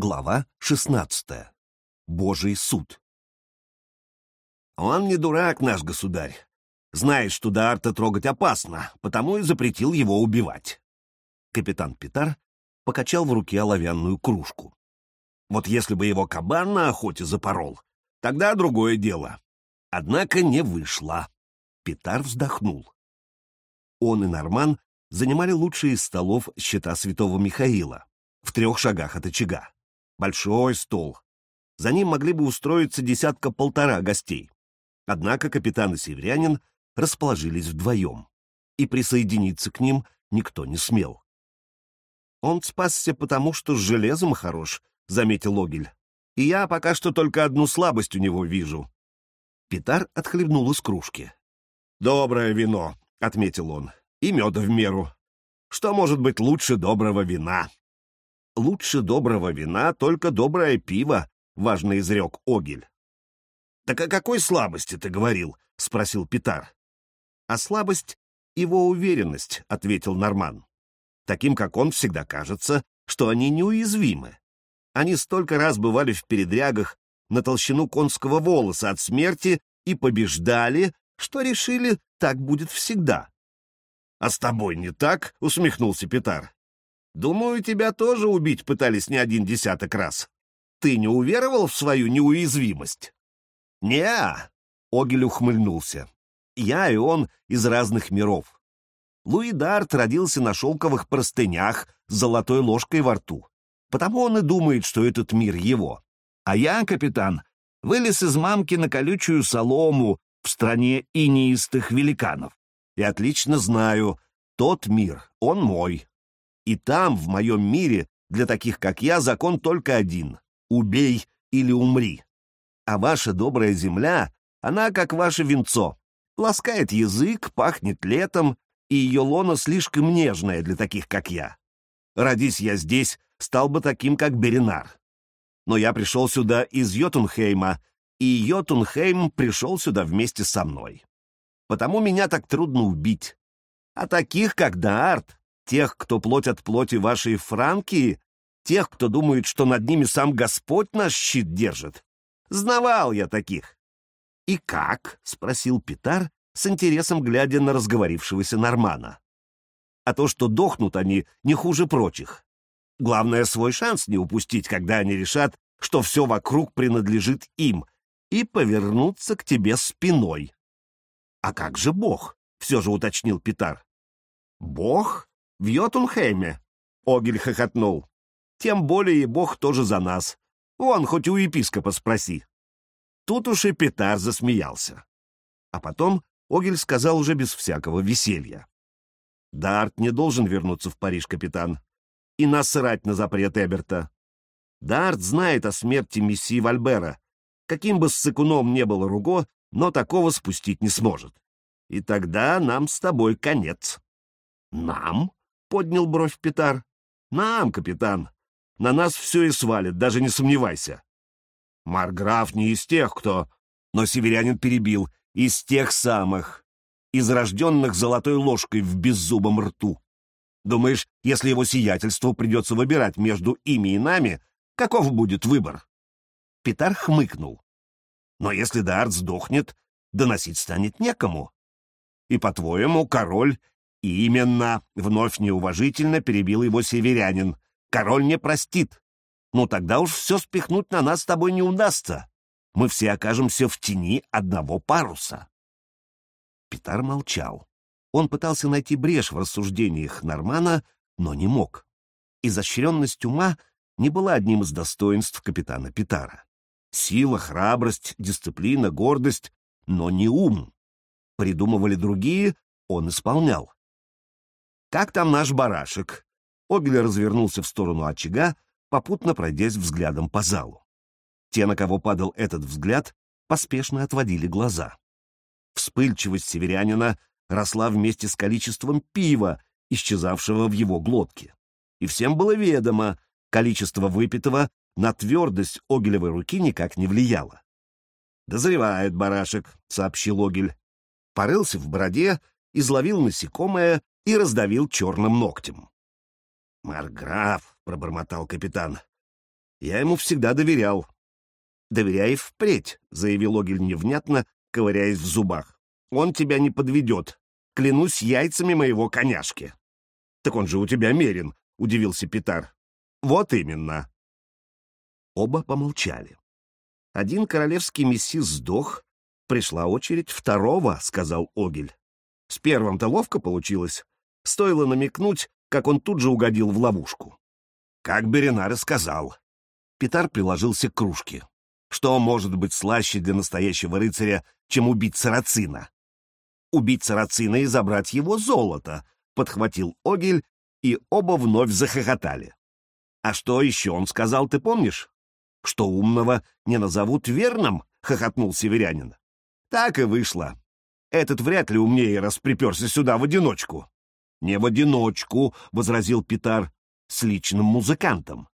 Глава 16. Божий суд. Он не дурак, наш государь. Знает, что Даарта трогать опасно, потому и запретил его убивать. Капитан Питар покачал в руке оловянную кружку. Вот если бы его кабан на охоте запорол, тогда другое дело. Однако не вышло. Питар вздохнул. Он и Норман занимали лучшие из столов щита святого Михаила в трех шагах от очага. Большой стол. За ним могли бы устроиться десятка-полтора гостей. Однако капитан и северянин расположились вдвоем, и присоединиться к ним никто не смел. «Он спасся потому, что с железом хорош», — заметил Огель. «И я пока что только одну слабость у него вижу». Питар отхлебнул из кружки. «Доброе вино», — отметил он, — «и меда в меру. Что может быть лучше доброго вина?» Лучше доброго вина только доброе пиво, — важно изрек Огель. — Так о какой слабости ты говорил? — спросил Питар. — А слабость — его уверенность, — ответил Норман. Таким, как он, всегда кажется, что они неуязвимы. Они столько раз бывали в передрягах на толщину конского волоса от смерти и побеждали, что решили, так будет всегда. — А с тобой не так? — усмехнулся Питар. Думаю, тебя тоже убить пытались не один десяток раз. Ты не уверовал в свою неуязвимость? не Огель ухмыльнулся. Я и он из разных миров. Луи Дарт родился на шелковых простынях с золотой ложкой во рту. Потому он и думает, что этот мир его. А я, капитан, вылез из мамки на колючую солому в стране инеистых великанов. И отлично знаю, тот мир, он мой. И там, в моем мире, для таких, как я, закон только один — убей или умри. А ваша добрая земля, она как ваше венцо. Ласкает язык, пахнет летом, и ее лона слишком нежная для таких, как я. Родись я здесь, стал бы таким, как Беринар. Но я пришел сюда из Йотунхейма, и Йотунхейм пришел сюда вместе со мной. Потому меня так трудно убить. А таких, как Даарт, тех, кто плоть от плоти вашей Франкии, тех, кто думает, что над ними сам Господь наш щит держит. Знавал я таких. — И как? — спросил Питар, с интересом глядя на разговорившегося Нормана. — А то, что дохнут они не хуже прочих. Главное, свой шанс не упустить, когда они решат, что все вокруг принадлежит им, и повернуться к тебе спиной. — А как же Бог? — все же уточнил Питар. — Бог? В Йотунхейме? Огель хохотнул. Тем более и бог тоже за нас. Вон, хоть у епископа спроси. Тут уж и Петар засмеялся. А потом Огель сказал уже без всякого веселья. Дарт не должен вернуться в Париж, капитан. И насрать на запрет Эберта. Дарт знает о смерти месье Вальбера. Каким бы ссыкуном не был Руго, но такого спустить не сможет. И тогда нам с тобой конец. Нам? — поднял бровь Питар. «Нам, капитан. На нас все и свалит, даже не сомневайся». Марграф не из тех, кто... Но северянин перебил. Из тех самых. Из рожденных золотой ложкой в беззубом рту. Думаешь, если его сиятельству придется выбирать между ими и нами, каков будет выбор? Питар хмыкнул. Но если Даарт сдохнет, доносить станет некому. И, по-твоему, король именно, вновь неуважительно перебил его северянин. Король не простит. Ну тогда уж все спихнуть на нас с тобой не удастся. Мы все окажемся в тени одного паруса. Питар молчал. Он пытался найти брешь в рассуждениях Нормана, но не мог. Изощренность ума не была одним из достоинств капитана Питара. Сила, храбрость, дисциплина, гордость, но не ум. Придумывали другие, он исполнял. «Как там наш барашек?» Огель развернулся в сторону очага, попутно пройдясь взглядом по залу. Те, на кого падал этот взгляд, поспешно отводили глаза. Вспыльчивость северянина росла вместе с количеством пива, исчезавшего в его глотке. И всем было ведомо, количество выпитого на твердость Огелевой руки никак не влияло. «Дозревает барашек», — сообщил Огель. Порылся в бороде, изловил насекомое и раздавил черным ногтем. «Марграф», — пробормотал капитан, Я ему всегда доверял. «Доверяй впредь», — заявил Огель невнятно, ковыряясь в зубах. «Он тебя не подведет. Клянусь яйцами моего коняшки». «Так он же у тебя мерен», — удивился Питар. «Вот именно». Оба помолчали. Один королевский мессис сдох, пришла очередь второго, — сказал Огель. С первым-то ловко получилось. Стоило намекнуть, как он тут же угодил в ловушку. Как Беринар и сказал. Питар приложился к кружке. Что может быть слаще для настоящего рыцаря, чем убить сарацина? Убить сарацина и забрать его золото, подхватил Огель, и оба вновь захохотали. А что еще он сказал, ты помнишь? Что умного не назовут верным, хохотнул северянин. Так и вышло. Этот вряд ли умнее, раз приперся сюда в одиночку. Не в одиночку, возразил Питар, с личным музыкантом.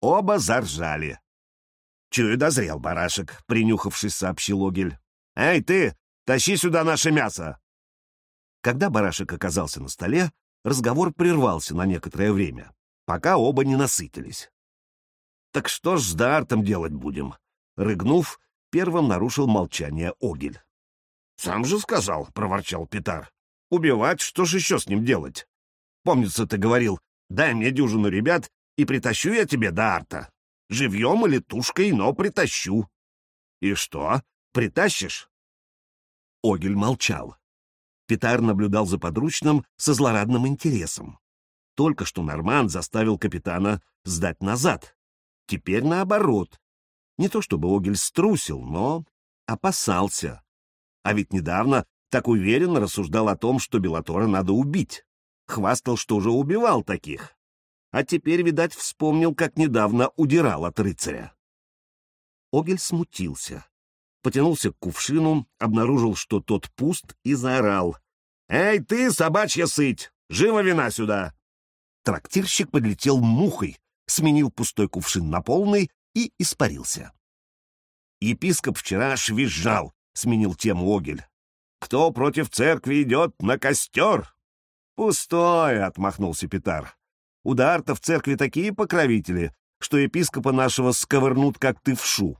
Оба заржали. «Чую, дозрел барашек», — принюхавшись, сообщил Огель. «Эй, ты, тащи сюда наше мясо!» Когда барашек оказался на столе, разговор прервался на некоторое время, пока оба не насытились. «Так что ж с Дартом делать будем?» Рыгнув, первым нарушил молчание Огель. «Сам же сказал», — проворчал Питар. «Убивать, что ж еще с ним делать? Помнится, ты говорил, дай мне дюжину ребят, и притащу я тебе Дарта. Живьем или тушкой, но притащу. И что, притащишь? Огель молчал. Питар наблюдал за подручным со злорадным интересом. Только что Норман заставил капитана сдать назад. Теперь наоборот. Не то чтобы Огель струсил, но опасался. А ведь недавно так уверенно рассуждал о том, что Белатора надо убить. Хвастал, что уже убивал таких а теперь, видать, вспомнил, как недавно удирал от рыцаря. Огель смутился, потянулся к кувшину, обнаружил, что тот пуст, и заорал. «Эй, ты, собачья сыть! Живо вина сюда!» Трактирщик подлетел мухой, сменил пустой кувшин на полный и испарился. Епископ вчера аж визжал, сменил тему Огель. «Кто против церкви идет на костер?» «Пустое!» — отмахнулся Питар. У Даарта в церкви такие покровители, что епископа нашего сковырнут, как ты вшу.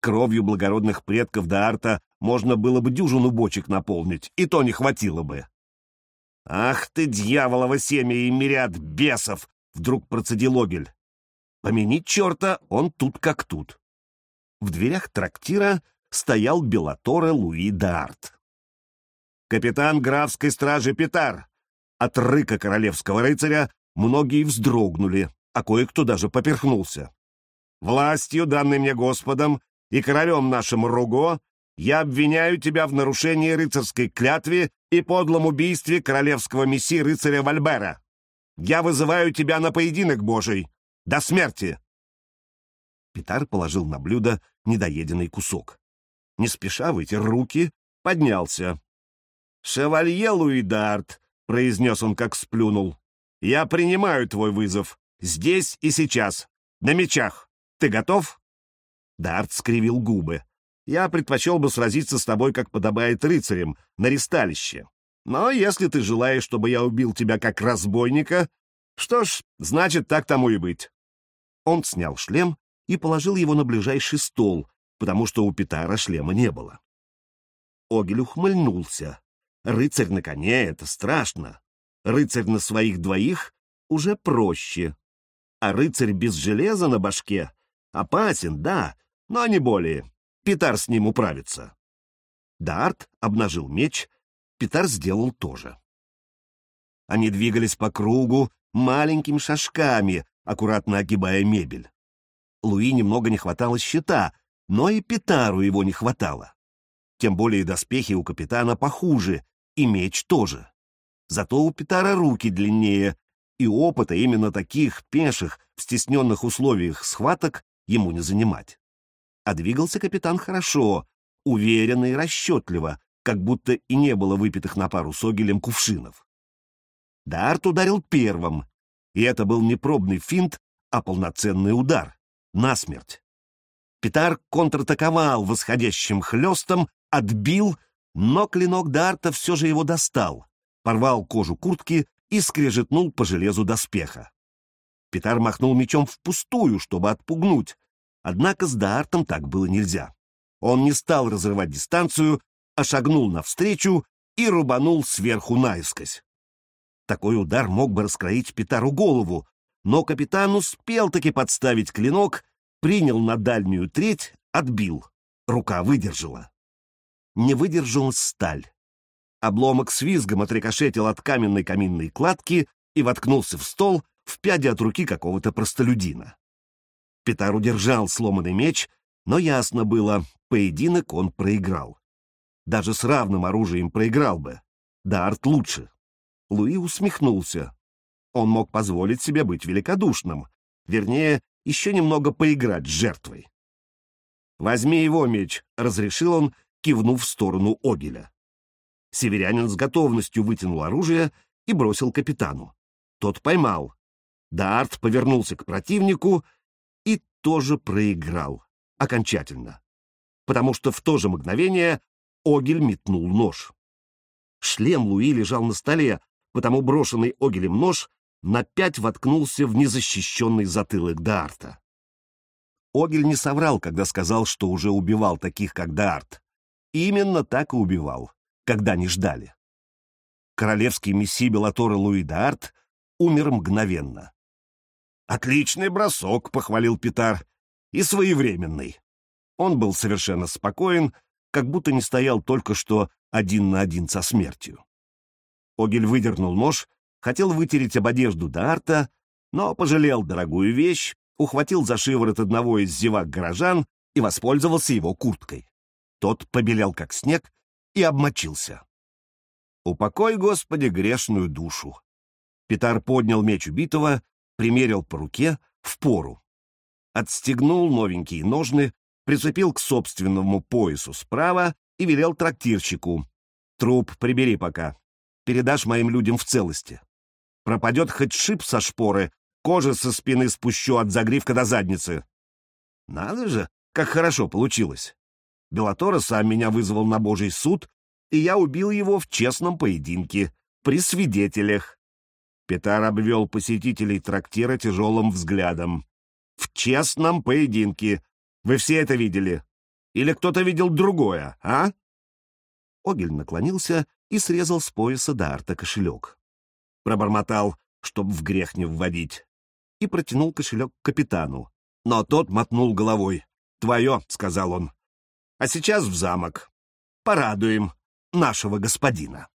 Кровью благородных предков Даарта можно было бы дюжину бочек наполнить, и то не хватило бы. «Ах ты, дьяволово семя и мириад бесов!» — вдруг процедил Огель. Помяни черта, он тут как тут. В дверях трактира стоял Белаторе Луи Д'Арт. «Капитан графской стражи Питар!» От рыка королевского рыцаря Многие вздрогнули, а кое-кто даже поперхнулся. «Властью, данной мне Господом и королем нашим Руго, я обвиняю тебя в нарушении рыцарской клятвы и подлом убийстве королевского мессии рыцаря Вальбера. Я вызываю тебя на поединок Божий. До смерти!» Питар положил на блюдо недоеденный кусок. Не спеша вытер руки, поднялся. «Шевалье Луидард!» — произнес он, как сплюнул. Я принимаю твой вызов. Здесь и сейчас. На мечах. Ты готов?» Дарт скривил губы. «Я предпочел бы сразиться с тобой, как подобает рыцарям, на ристалище. Но если ты желаешь, чтобы я убил тебя как разбойника, что ж, значит, так тому и быть». Он снял шлем и положил его на ближайший стол, потому что у Питара шлема не было. Огель ухмыльнулся. Рыцарь на коне — это страшно. Рыцарь на своих двоих уже проще. А рыцарь без железа на башке опасен, да, но не более. Питар с ним управится. Дарт обнажил меч, Питар сделал то же. Они двигались по кругу маленькими шажками, аккуратно огибая мебель. Луи немного не хватало щита, но и Питару его не хватало. Тем более доспехи у капитана похуже, и меч тоже. Зато у Питара руки длиннее, и опыта именно таких пеших, в стесненных условиях схваток ему не занимать. А двигался капитан хорошо, уверенно и расчетливо, как будто и не было выпитых на пару с огелем кувшинов. Дарт ударил первым, и это был не пробный финт, а полноценный удар, насмерть. Питар контратаковал восходящим хлестом, отбил, но клинок Дарта все же его достал порвал кожу куртки и скрежетнул по железу доспеха. Питар махнул мечом впустую, чтобы отпугнуть. Однако с Даартом так было нельзя. Он не стал разрывать дистанцию, а шагнул навстречу и рубанул сверху наискось. Такой удар мог бы раскроить Питару голову, но капитан успел таки подставить клинок, принял на дальнюю треть, отбил. Рука выдержала. Не выдержала сталь. Обломок с визгом отрикошетил от каменной каминной кладки и воткнулся в стол в пяде от руки какого-то простолюдина. Питар удержал сломанный меч, но ясно было, поединок он проиграл. Даже с равным оружием проиграл бы. Да, арт лучше. Луи усмехнулся. Он мог позволить себе быть великодушным, вернее, еще немного поиграть с жертвой. «Возьми его меч», — разрешил он, кивнув в сторону Огеля. Северянин с готовностью вытянул оружие и бросил капитану. Тот поймал. Дарт повернулся к противнику и тоже проиграл. Окончательно. Потому что в то же мгновение Огель метнул нож. Шлем Луи лежал на столе, потому брошенный Огелем нож на пять воткнулся в незащищенный затылок Дарта. Огель не соврал, когда сказал, что уже убивал таких, как Дарт. Именно так и убивал, когда не ждали. Королевский месси Белатора Луи Дарт умер мгновенно. «Отличный бросок», — похвалил Питар, — «и своевременный». Он был совершенно спокоен, как будто не стоял только что один на один со смертью. Огель выдернул нож, хотел вытереть об одежду Дарта, но пожалел дорогую вещь, ухватил за шиворот одного из зевак горожан и воспользовался его курткой. Тот побелел, как снег, и обмочился. «Упокой, Господи, грешную душу!» Питар поднял меч убитого, примерил по руке, в пору. Отстегнул новенькие ножны, прицепил к собственному поясу справа и велел трактирщику. «Труп прибери пока. Передашь моим людям в целости. Пропадет хоть шип со шпоры, кожа со спины спущу от загривка до задницы». Надо же, как хорошо получилось. Белатора сам меня вызвал на божий суд, и я убил его в честном поединке, при свидетелях. Петар обвел посетителей трактира тяжелым взглядом. «В честном поединке. Вы все это видели? Или кто-то видел другое, а?» Огель наклонился и срезал с пояса Дарта кошелек. Пробормотал, чтоб в грех не вводить, и протянул кошелек капитану. Но тот мотнул головой. «Твое», — сказал он. «А сейчас в замок. Порадуем нашего господина».